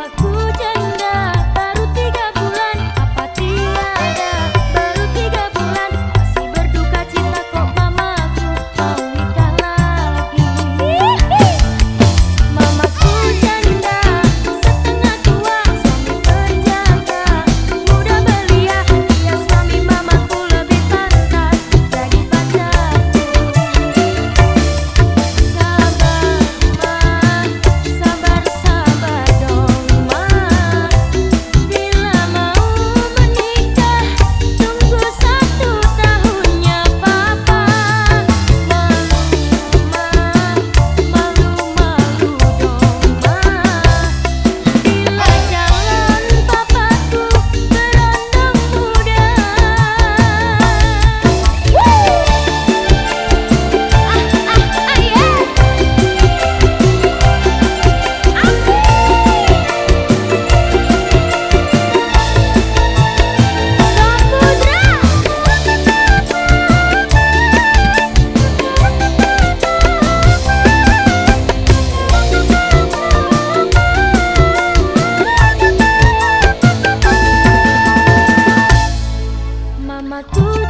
my groove. do